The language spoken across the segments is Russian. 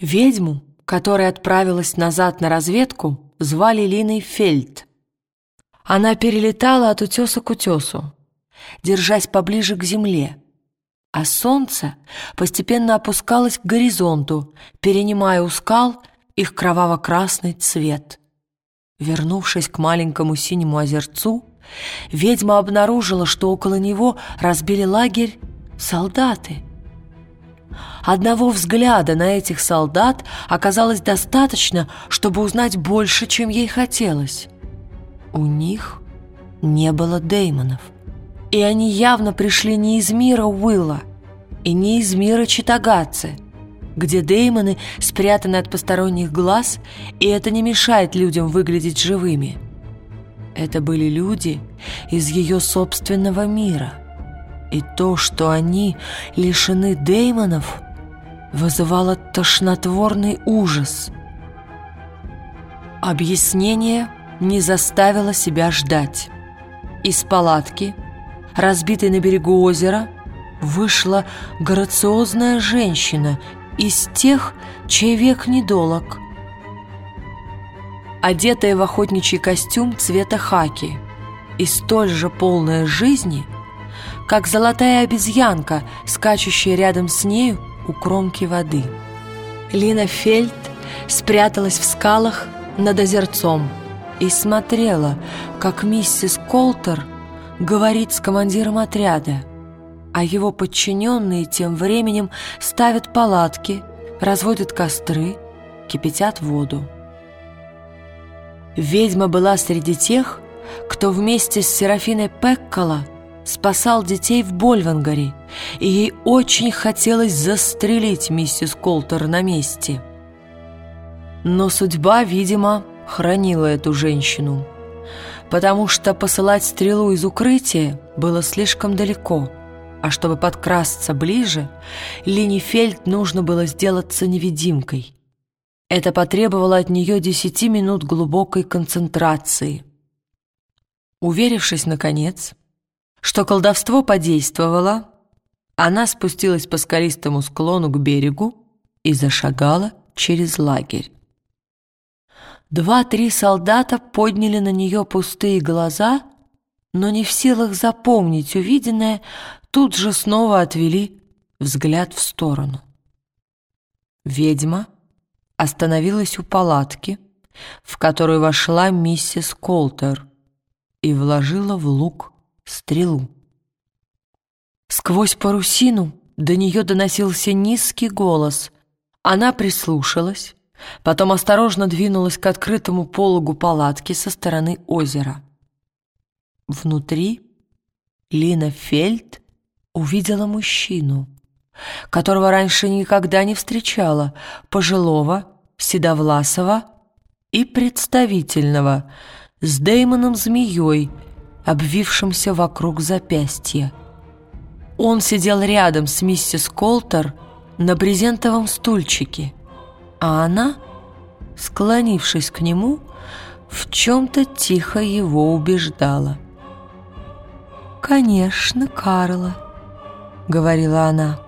Ведьму, которая отправилась назад на разведку, звали Линой Фельд. Она перелетала от утеса к утесу, держась поближе к земле, а солнце постепенно опускалось к горизонту, перенимая у скал их кроваво-красный цвет. Вернувшись к маленькому синему озерцу, ведьма обнаружила, что около него разбили лагерь солдаты — Одного взгляда на этих солдат оказалось достаточно, чтобы узнать больше, чем ей хотелось. У них не было Деймонов. И они явно пришли не из мира Уилла и не из мира Читагатцы, где Деймоны спрятаны от посторонних глаз, и это не мешает людям выглядеть живыми. Это были люди из ее собственного мира. И то, что они лишены Деймонов – вызывало тошнотворный ужас. Объяснение не заставило себя ждать. Из палатки, разбитой на берегу озера, вышла грациозная женщина из тех, чей век недолог. Одетая в охотничий костюм цвета хаки и столь же полная жизни, как золотая обезьянка, скачущая рядом с нею у кромки воды. Лина Фельд спряталась в скалах над озерцом и смотрела, как миссис Колтер говорит с командиром отряда, а его подчиненные тем временем ставят палатки, разводят костры, кипятят воду. Ведьма была среди тех, кто вместе с Серафиной Пеккола – спасал детей в Больвангаре, и ей очень хотелось застрелить миссис Колтер на месте. Но судьба, видимо, хранила эту женщину, потому что посылать стрелу из укрытия было слишком далеко, а чтобы подкрасться ближе, Лини Фельд нужно было сделаться невидимкой. Это потребовало от нее десяти минут глубокой концентрации. Уверившись, наконец, что колдовство подействовало, она спустилась по скалистому склону к берегу и зашагала через лагерь. Два-три солдата подняли на нее пустые глаза, но не в силах запомнить увиденное, тут же снова отвели взгляд в сторону. Ведьма остановилась у палатки, в которую вошла миссис Колтер и вложила в лук стрелу. Сквозь парусину до нее доносился низкий голос. Она прислушалась, потом осторожно двинулась к открытому пологу палатки со стороны озера. Внутри Лина Фельд увидела мужчину, которого раньше никогда не встречала, пожилого, седовласого и представительного, с Деймоном Змеей — обвившимся вокруг запястья. Он сидел рядом с миссис Колтер на брезентовом стульчике, а она, склонившись к нему, в чем-то тихо его убеждала. «Конечно, Карла», — говорила она,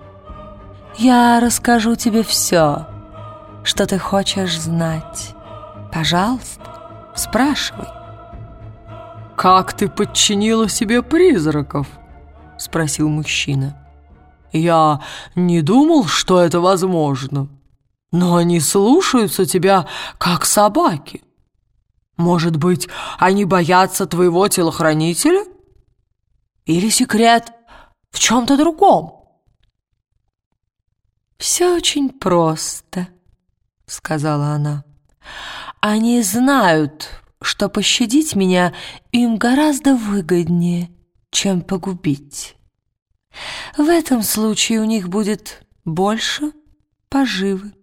— «я расскажу тебе все, что ты хочешь знать. Пожалуйста, спрашивай». «Как ты подчинила себе призраков?» — спросил мужчина. «Я не думал, что это возможно, но они слушаются тебя, как собаки. Может быть, они боятся твоего телохранителя? Или секрет в чем-то другом?» «Все очень просто», — сказала она. «Они знают, что пощадить меня им гораздо выгоднее, чем погубить. В этом случае у них будет больше поживы.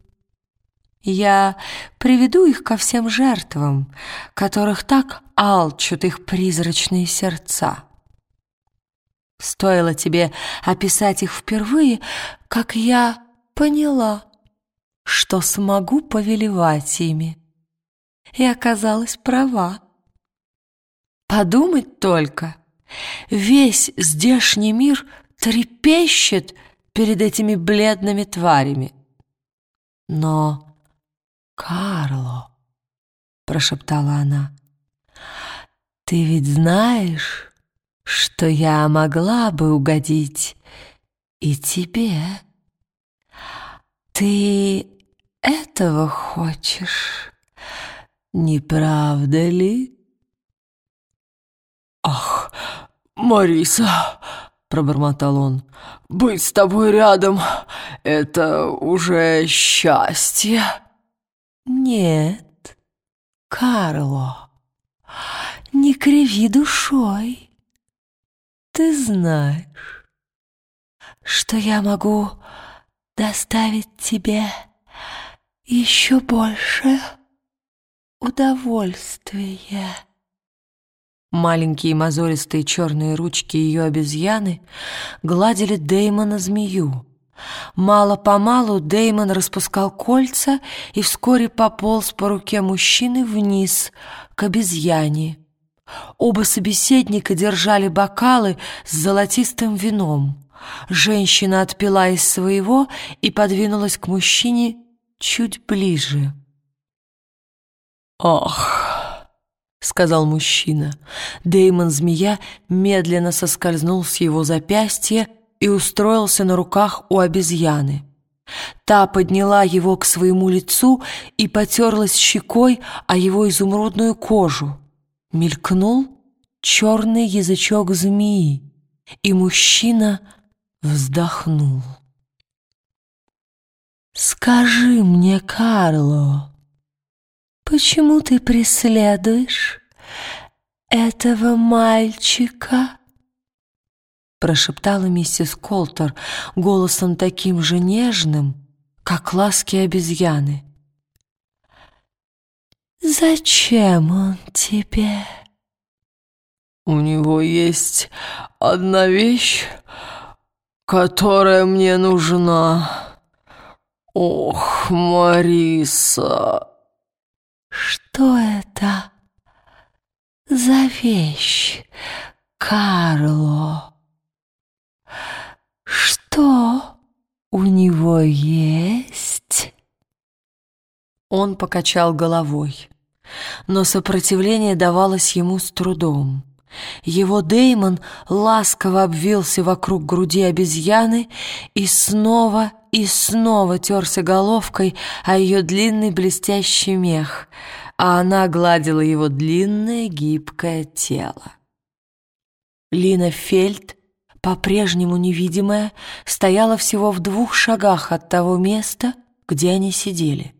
Я приведу их ко всем жертвам, которых так алчут их призрачные сердца. Стоило тебе описать их впервые, как я поняла, что смогу повелевать ими и оказалась права. Подумать только, весь здешний мир трепещет перед этими бледными тварями. Но, Карло, прошептала она, ты ведь знаешь, что я могла бы угодить и тебе. Ты этого хочешь, не правда ли? «Ах, Мариса!» — пробормотал он. «Быть с тобой рядом — это уже счастье!» «Нет, Карло, не криви душой. Ты знаешь, что я могу доставить тебе еще больше удовольствия». Маленькие мозолистые черные ручки ее обезьяны гладили Деймона змею. Мало-помалу Деймон распускал кольца и вскоре пополз по руке мужчины вниз, к обезьяне. Оба собеседника держали бокалы с золотистым вином. Женщина отпила из своего и подвинулась к мужчине чуть ближе. «Ах!» — сказал мужчина. Деймон змея медленно соскользнул с его запястья и устроился на руках у обезьяны. Та подняла его к своему лицу и потерлась щекой о его изумрудную кожу. Мелькнул черный язычок змеи, и мужчина вздохнул. «Скажи мне, Карло, почему ты преследуешь этого мальчика?» Прошептала миссис Колтер голосом таким же нежным, как ласки обезьяны. «Зачем он тебе?» «У него есть одна вещь, которая мне нужна. Ох, Мариса!» «Что это за вещь, Карло? Что у него есть?» Он покачал головой, но сопротивление давалось ему с трудом. Его Деймон ласково обвился вокруг груди обезьяны и снова и снова терся головкой о ее длинный блестящий мех, а она гладила его длинное гибкое тело. Лина Фельд, по-прежнему невидимая, стояла всего в двух шагах от того места, где они сидели.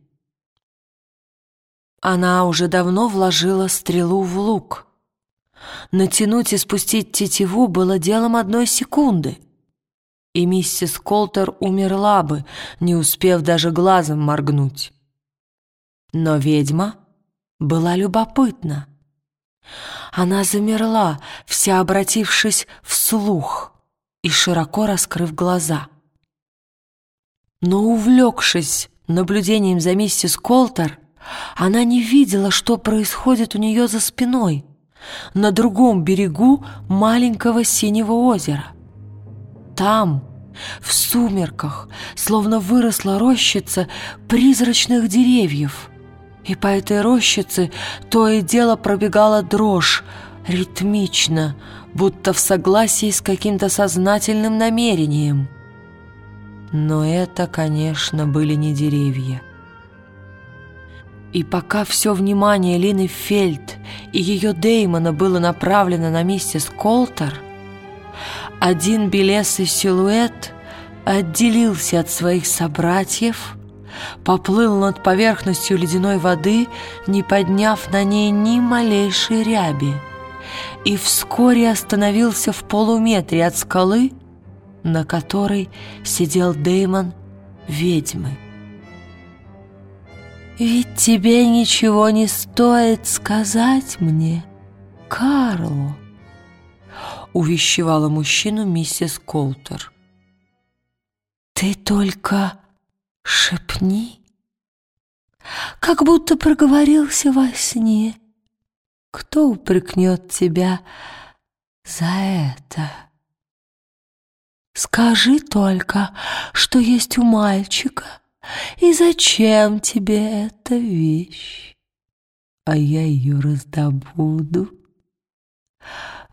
Она уже давно вложила стрелу в лук. Натянуть и спустить тетиву было делом одной секунды — и миссис Колтер умерла бы, не успев даже глазом моргнуть. Но ведьма была любопытна. Она замерла, вся обратившись вслух и широко раскрыв глаза. Но, увлекшись наблюдением за миссис Колтер, она не видела, что происходит у нее за спиной, на другом берегу маленького синего озера. Там, в сумерках, словно выросла рощица призрачных деревьев. И по этой рощице то и дело пробегала дрожь, ритмично, будто в согласии с каким-то сознательным намерением. Но это, конечно, были не деревья. И пока все внимание Лины Фельд и ее Деймона было направлено на миссис Колтер, один белесый силуэт отделился от своих собратьев, поплыл над поверхностью ледяной воды, не подняв на ней ни малейшей ряби, и вскоре остановился в полуметре от скалы, на которой сидел Деймон ведьмы. «Ведь тебе ничего не стоит сказать мне, Карло», увещевала мужчину миссис Колтер. «Ты только шепни, как будто проговорился во сне. Кто упрекнет тебя за это? Скажи только, что есть у мальчика, И зачем тебе эта вещь? А я ее раздобуду.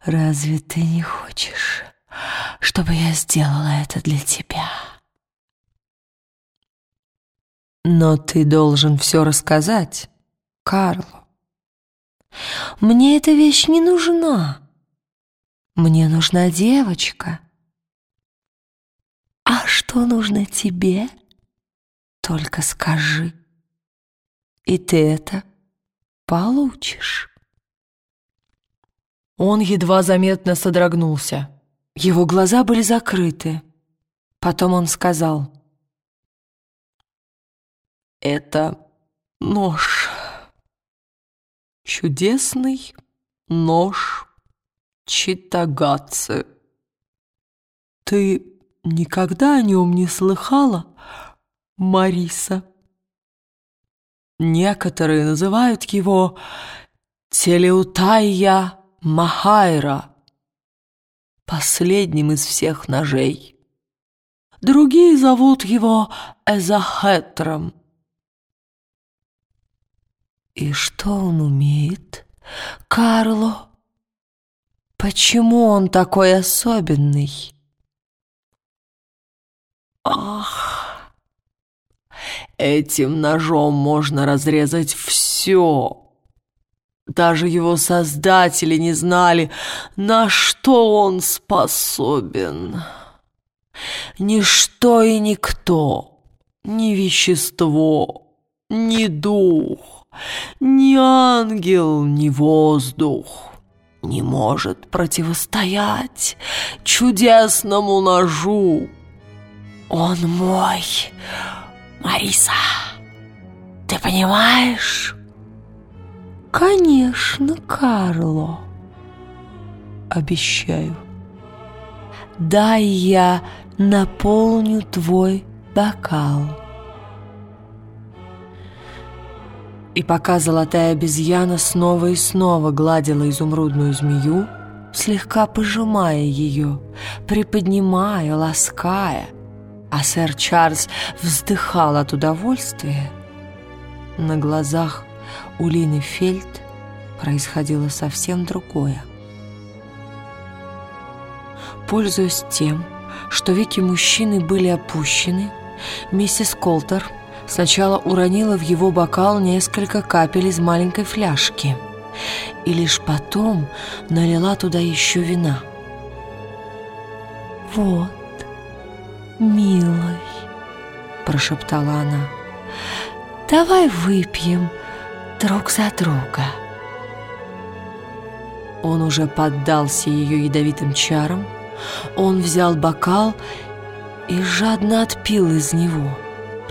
Разве ты не хочешь, чтобы я сделала это для тебя?» Но ты должен все рассказать, Карло. Мне эта вещь не нужна. Мне нужна девочка. А что нужно тебе? Только скажи. И ты это получишь. Он едва заметно содрогнулся. Его глаза были закрыты. Потом он сказал — это нож. Чудесный нож Читагатцы. Ты никогда о нем не слыхала, Мариса? Некоторые называют его Телеутайя Махайра, последним из всех ножей. Другие зовут его Эзахетром. И что он умеет? Карло? Почему он такой особенный? Ах, этим ножом можно разрезать все. Даже его создатели не знали, на что он способен. Ничто и никто, ни вещество, ни дух ни ангел, ни воздух не может противостоять чудесному ножу. Он мой, Мариса, ты понимаешь? Конечно, Карло. Обещаю. Дай я наполню твой бокал. И пока золотая обезьяна снова и снова гладила изумрудную змею, слегка пожимая ее, приподнимая, лаская, а сэр Чарльз вздыхал от удовольствия, на глазах у Лины Фельд происходило совсем другое. Пользуясь тем, что веки мужчины были опущены, миссис Колтер – сначала уронила в его бокал несколько капель из маленькой фляжки и лишь потом налила туда еще вина. «Вот, милый», — прошептала она, — «давай выпьем друг за друга». Он уже поддался ее ядовитым чарам, он взял бокал и жадно отпил из него.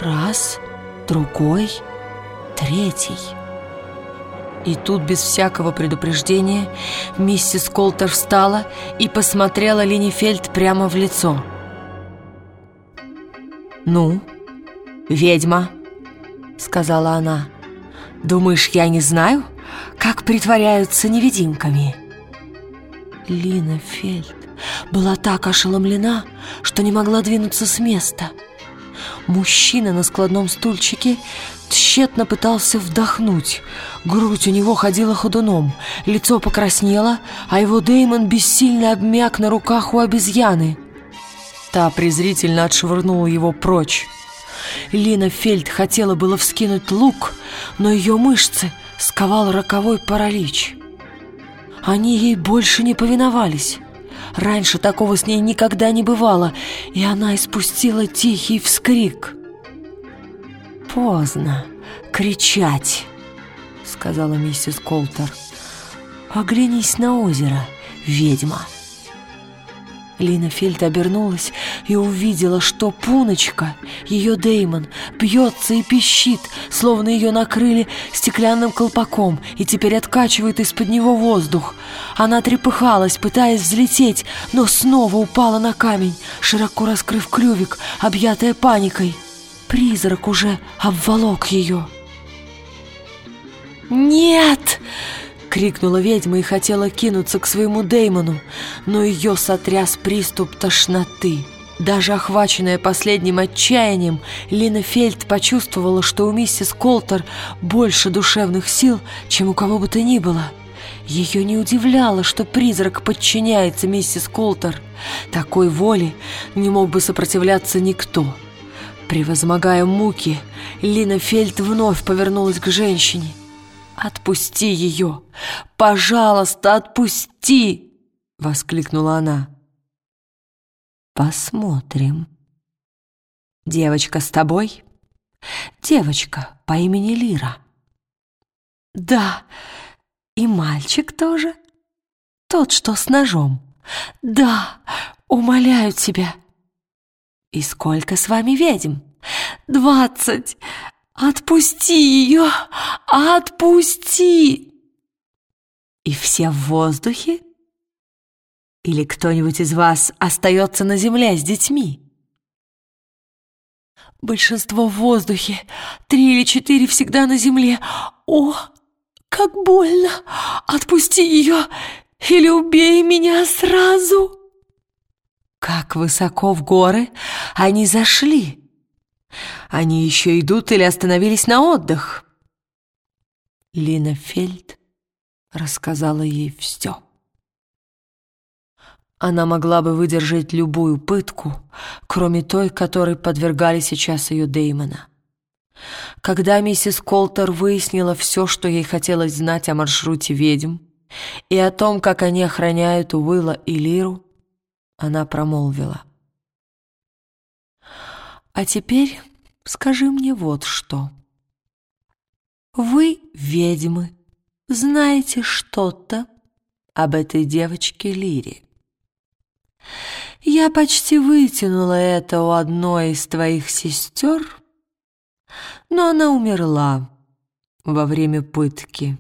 Раз — другой, третий. И тут без всякого предупреждения миссис Колтер встала и посмотрела Линифельд прямо в лицо. «Ну, ведьма», — сказала она, — «думаешь, я не знаю, как притворяются невидимками?» Лина Фельд была так ошеломлена, что не могла двинуться с места — Мужчина на складном стульчике тщетно пытался вдохнуть. Грудь у него ходила ходуном, лицо покраснело, а его Деймон бессильно обмяк на руках у обезьяны. Та презрительно отшвырнула его прочь. Лина Фельд хотела было вскинуть лук, но ее мышцы сковал роковой паралич. Они ей больше не повиновались. Раньше такого с ней никогда не бывало, и она испустила тихий вскрик. «Поздно кричать», — сказала миссис Колтер. «Оглянись на озеро, ведьма». Лина Фельд обернулась и увидела, что Пуночка, ее Деймон, бьется и пищит, словно ее накрыли стеклянным колпаком и теперь откачивает из-под него воздух. Она трепыхалась, пытаясь взлететь, но снова упала на камень, широко раскрыв клювик, объятая паникой. Призрак уже обволок ее. «Нет!» Крикнула ведьма и хотела кинуться к своему Деймону, но ее сотряс приступ тошноты. Даже охваченная последним отчаянием, Лина Фельд почувствовала, что у миссис Колтер больше душевных сил, чем у кого бы то ни было. Ее не удивляло, что призрак подчиняется миссис Колтер. Такой воле не мог бы сопротивляться никто. Превозмогая муки, Лина Фельд вновь повернулась к женщине. «Отпусти ее! Пожалуйста, отпусти!» — воскликнула она. «Посмотрим. Девочка с тобой? Девочка по имени Лира?» «Да, и мальчик тоже. Тот, что с ножом. Да, умоляю тебя». «И сколько с вами ведьм?» «Двадцать! Отпусти ее! Отпусти!» «И все в воздухе?» Или кто-нибудь из вас остается на земле с детьми? Большинство в воздухе, три или четыре всегда на земле. О, как больно! Отпусти ее или убей меня сразу!» Как высоко в горы они зашли! Они еще идут или остановились на отдых? Лина Фельд рассказала ей все. Она могла бы выдержать любую пытку, кроме той, которой подвергали сейчас ее Деймона. Когда миссис Колтер выяснила все, что ей хотелось знать о маршруте ведьм и о том, как они охраняют Уилла и Лиру, она промолвила. «А теперь скажи мне вот что. Вы, ведьмы, знаете что-то об этой девочке Лире?» Я почти вытянула это у одной из твоих сестер, но она умерла во время пытки.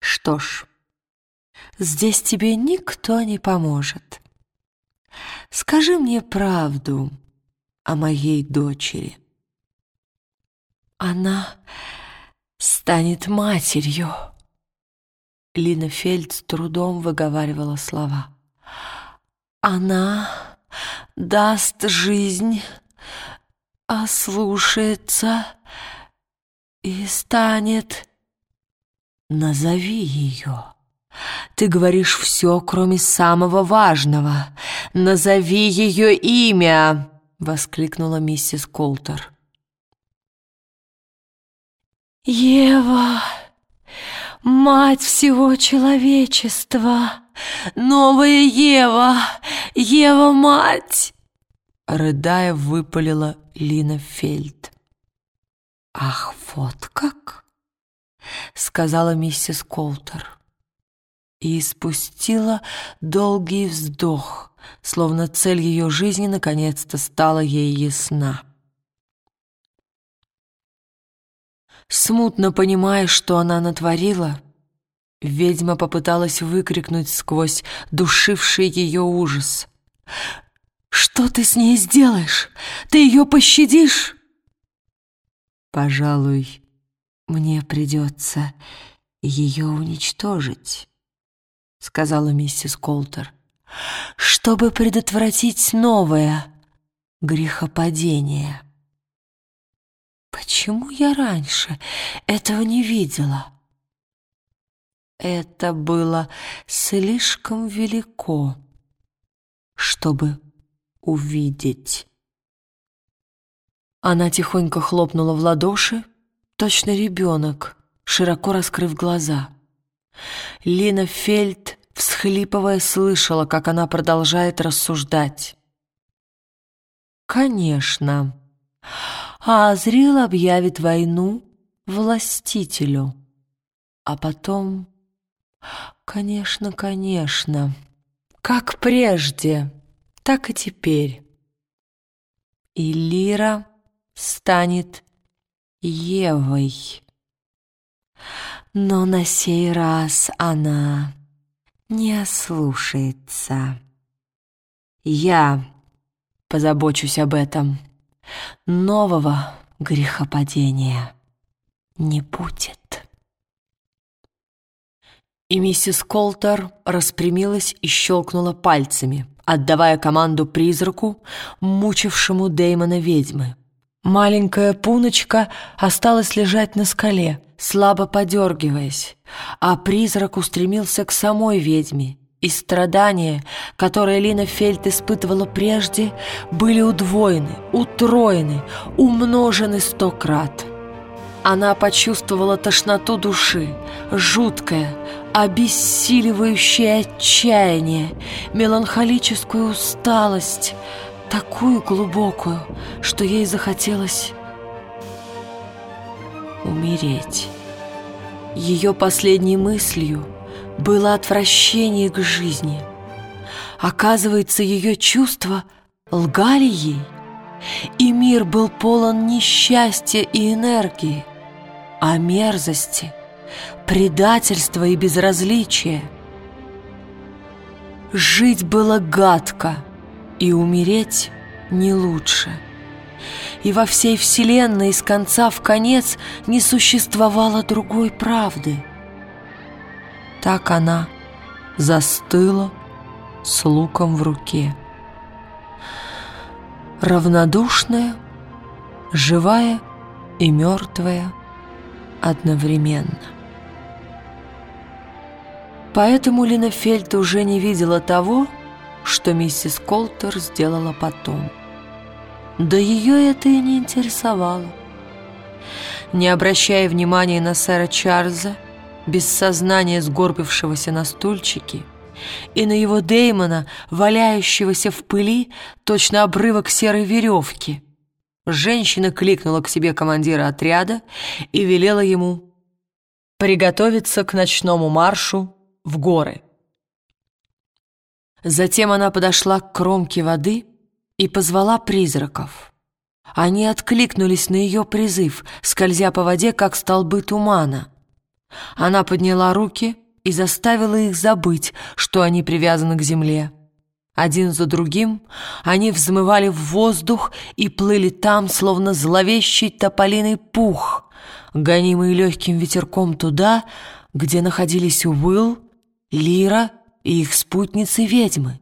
Что ж, здесь тебе никто не поможет. Скажи мне правду о моей дочери. Она станет матерью. Лина Фельд с трудом выговаривала слова. Она даст жизнь, ослушается и станет... Назови ее. Ты говоришь все, кроме самого важного. Назови ее имя, воскликнула миссис Колтер. Ева, мать всего человечества, новая Ева, Ева-мать!» Рыдая, выпалила Лина Фельд. «Ах, вот как!» — сказала миссис Колтер. И спустила долгий вздох, словно цель ее жизни наконец-то стала ей ясна. Смутно понимая, что она натворила, ведьма попыталась выкрикнуть сквозь душивший ее ужас. «Что ты с ней сделаешь? Ты ее пощадишь?» «Пожалуй, мне придется ее уничтожить», — сказала миссис Колтер, «чтобы предотвратить новое грехопадение». «Почему я раньше этого не видела?» Это было слишком велико чтобы увидеть. Она тихонько хлопнула в ладоши, точно ребенок, широко раскрыв глаза. Лина Фельд, всхлипывая, слышала, как она продолжает рассуждать. «Конечно, Азрил объявит войну властителю, а потом...» «Конечно, конечно...» Как прежде, так и теперь. И Лира станет Евой. Но на сей раз она не ослушается. Я позабочусь об этом. Нового грехопадения не будет. И миссис Колтер распрямилась и щелкнула пальцами, отдавая команду призраку, мучившему Дэймона ведьмы. Маленькая пуночка осталась лежать на скале, слабо подергиваясь, а призрак устремился к самой ведьме, и страдания, которые Лина Фельд испытывала прежде, были удвоены, утроены, умножены сто крат. Она почувствовала тошноту души, жуткое, обессиливающее отчаяние, меланхолическую усталость — такую глубокую, что ей захотелось умереть. Ее последней мыслью было отвращение к жизни. Оказывается, ее чувства лгали ей, и мир был полон несчастья и энергии, а мерзости, предательства и безразличия. Жить было гадко — и умереть не лучше. И во всей вселенной с конца в конец не существовало другой правды. Так она застыла с луком в руке. Равнодушная, живая и мертвая одновременно. Поэтому Лина Фельд уже не видела того, что миссис Колтер сделала потом. Да ее это и не интересовало. Не обращая внимания на сэра Чарльза, без сознания сгорбившегося на стульчике, и на его Деймона, валяющегося в пыли, точно обрывок серой веревки, женщина кликнула к себе командира отряда и велела ему приготовиться к ночному маршу в горы. Затем она подошла к кромке воды и позвала призраков. Они откликнулись на ее призыв, скользя по воде, как столбы тумана. Она подняла руки и заставила их забыть, что они привязаны к земле. Один за другим они взмывали в воздух и плыли там, словно зловещий тополиный пух, гонимый легким ветерком туда, где находились Уилл, Лира и их спутницы-ведьмы.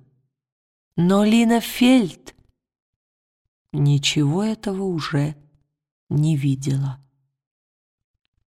Но Лина Фельд ничего этого уже не видела.